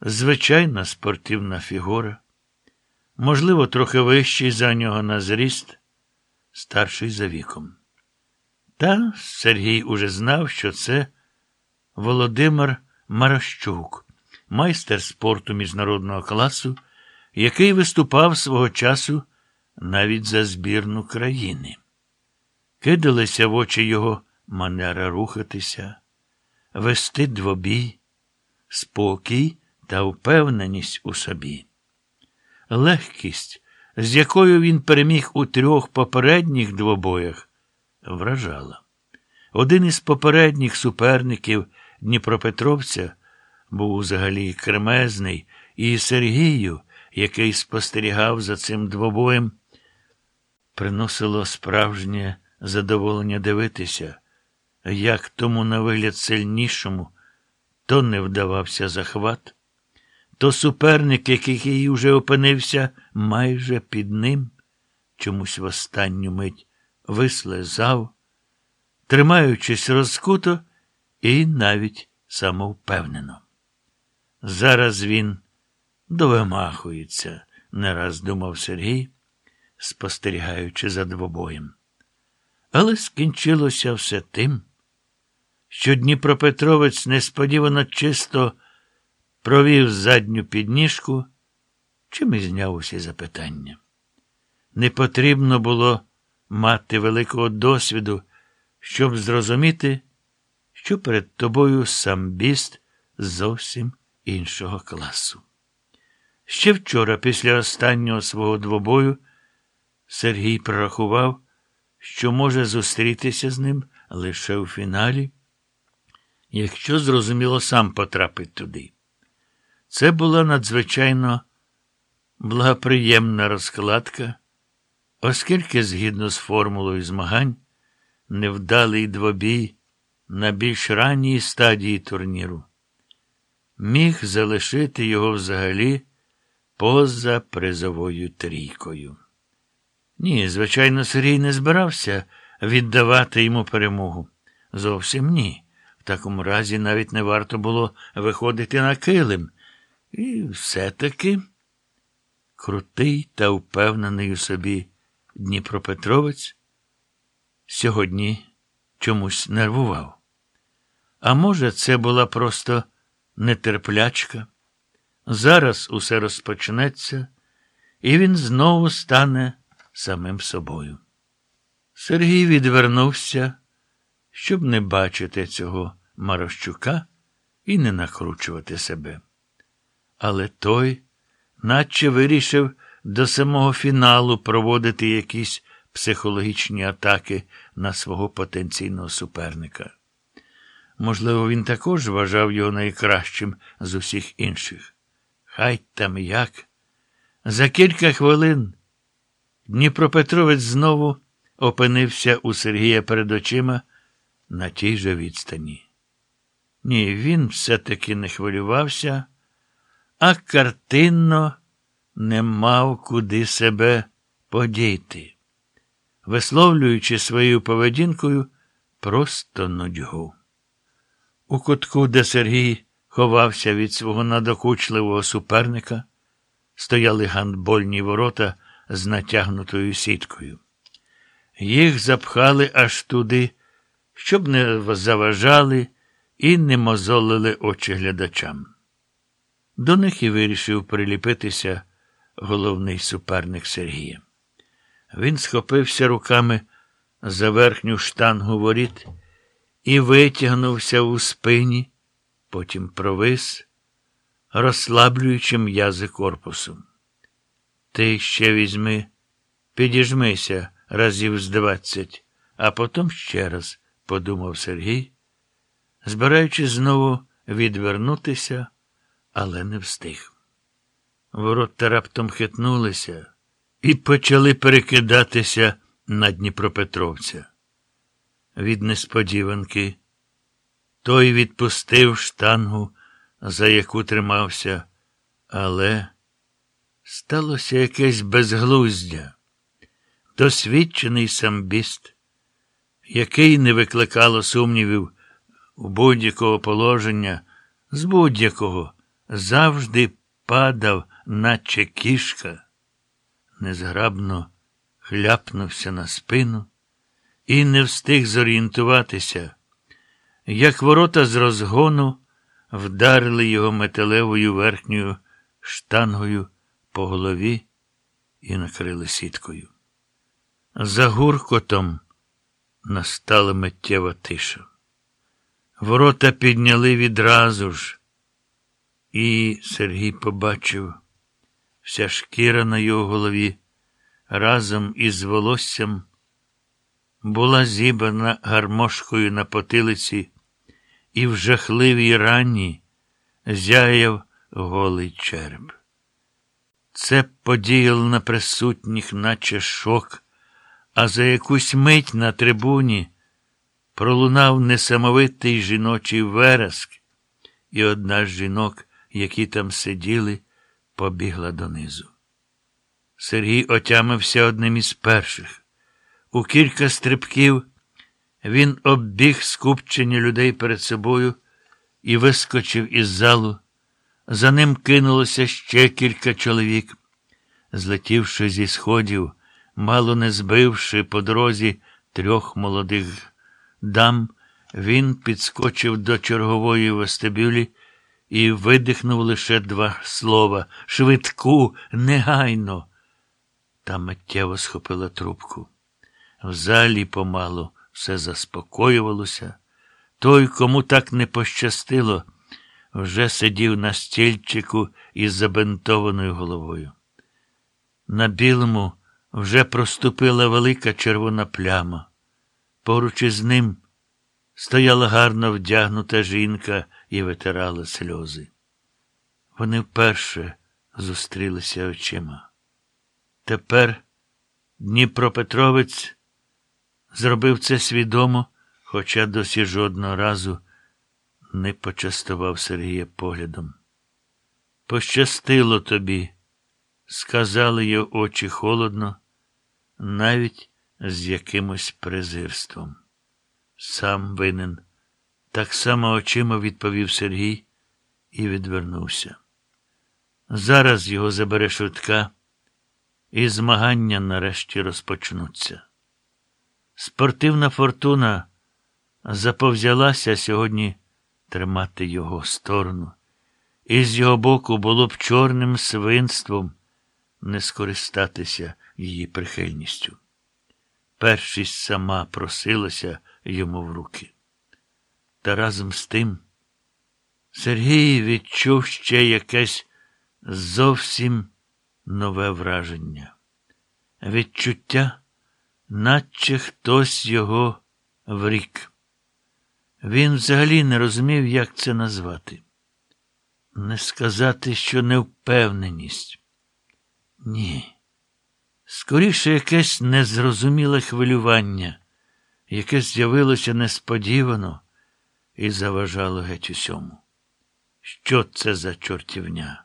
звичайна спортивна фігура, можливо, трохи вищий за нього на зріст, старший за віком. Та Сергій уже знав, що це Володимир Марощук, майстер спорту міжнародного класу, який виступав свого часу навіть за збірну країни. Кидалися в очі його манера рухатися, вести двобій, спокій та впевненість у собі. Легкість, з якою він переміг у трьох попередніх двобоях, вражала. Один із попередніх суперників Дніпропетровця був взагалі кремезний, і Сергію, який спостерігав за цим двобоєм, приносило справжнє задоволення дивитися, як тому на вигляд сильнішому то не вдавався захват, то суперник, який уже опинився майже під ним, чомусь в останню мить вислизав, тримаючись розкуто і навіть самовпевнено. Зараз він довимахується, не раз думав Сергій, спостерігаючи за двобоєм. Але скінчилося все тим, що Дніпропетровець несподівано чисто провів задню підніжку, чим і зняв усі запитання. Не потрібно було мати великого досвіду, щоб зрозуміти, що перед тобою самбіст зовсім іншого класу. Ще вчора, після останнього свого двобою, Сергій прорахував, що може зустрітися з ним лише у фіналі, якщо, зрозуміло, сам потрапить туди. Це була надзвичайно благоприємна розкладка, оскільки, згідно з формулою змагань, невдалий двобій на більш ранній стадії турніру міг залишити його взагалі поза призовою трійкою. Ні, звичайно, Сергій не збирався віддавати йому перемогу. Зовсім ні. В такому разі навіть не варто було виходити на килим. І все-таки крутий та впевнений у собі Дніпропетровець сьогодні чомусь нервував. А може, це була просто нетерплячка? Зараз усе розпочнеться, і він знову стане самим собою. Сергій відвернувся, щоб не бачити цього Марощука і не накручувати себе. Але той, наче вирішив до самого фіналу проводити якісь психологічні атаки на свого потенційного суперника. Можливо, він також вважав його найкращим з усіх інших. Хай там як. За кілька хвилин Дніпропетровець знову опинився у Сергія перед очима на тій же відстані. Ні, він все-таки не хвилювався, а картинно не мав куди себе подіти, висловлюючи своєю поведінкою просто нудьгу. У кутку, де Сергій ховався від свого надокучливого суперника, стояли гандбольні ворота з натягнутою сіткою. Їх запхали аж туди, щоб не заважали і не мозолили очі глядачам. До них і вирішив приліпитися головний суперник Сергія. Він схопився руками за верхню штангу воріт і витягнувся у спині, потім провис, розслаблюючи м'язи корпусу. Ти ще візьми, підіжмися разів з двадцять, а потім ще раз, подумав Сергій, збираючись знову відвернутися, але не встиг. Ворота раптом хитнулися і почали перекидатися на Дніпропетровця. Від несподіванки той відпустив штангу, за яку тримався, але сталося якесь безглуздя, досвідчений самбіст, який не викликало сумнівів у будь-якого положення, з будь-якого завжди падав, наче кішка, незграбно хляпнувся на спину і не встиг зорієнтуватися, як ворота з розгону вдарили його металевою верхньою штангою по голові і накрили сіткою. За гуркотом настала миттєва тиша. Ворота підняли відразу ж, і Сергій побачив вся шкіра на його голові разом із волоссям була зібрана гармошкою на потилиці, і в жахливій рані зяяв голий череп. Це подіяло на присутніх, наче шок, а за якусь мить на трибуні пролунав несамовитий жіночий вереск, і одна з жінок, які там сиділи, побігла донизу. Сергій отямився одним із перших. У кілька стрибків він оббіг скупчення людей перед собою і вискочив із залу. За ним кинулося ще кілька чоловік. Злетівши зі сходів, мало не збивши по дорозі трьох молодих дам, він підскочив до чергової вестибюлі і видихнув лише два слова швидку, негайно. Та миттєво схопила трубку. В залі помалу все заспокоювалося. Той, кому так не пощастило, вже сидів на стільчику із забинтованою головою. На білому вже проступила велика червона пляма. Поруч із ним стояла гарно вдягнута жінка і витирала сльози. Вони вперше зустрілися очима. Тепер Дніпропетровець зробив це свідомо, хоча досі жодного разу не почастував Сергія поглядом. Пощастило тобі, сказали його очі холодно, навіть з якимось презирством. Сам винен. Так само очима відповів Сергій і відвернувся. Зараз його забере швидка, і змагання нарешті розпочнуться. Спортивна фортуна заповзялася сьогодні тримати його сторону, і з його боку було б чорним свинством не скористатися її прихильністю. Першість сама просилася йому в руки. Та разом з тим Сергій відчув ще якесь зовсім нове враження. Відчуття, наче хтось його врік. Він взагалі не розумів, як це назвати. Не сказати, що невпевненість. Ні. Скоріше якесь незрозуміле хвилювання, яке з'явилося несподівано і заважало геть усьому. Що це за чортівня?